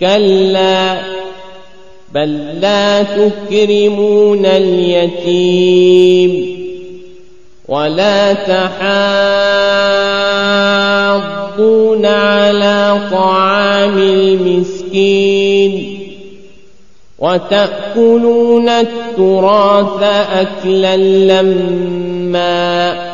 كلا بل لا تكرمون اليتيم ولا تحاضون على طعام المسكين وتأكلون التراث أكلا لما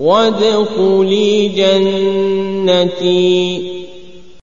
وادخلي جنتي.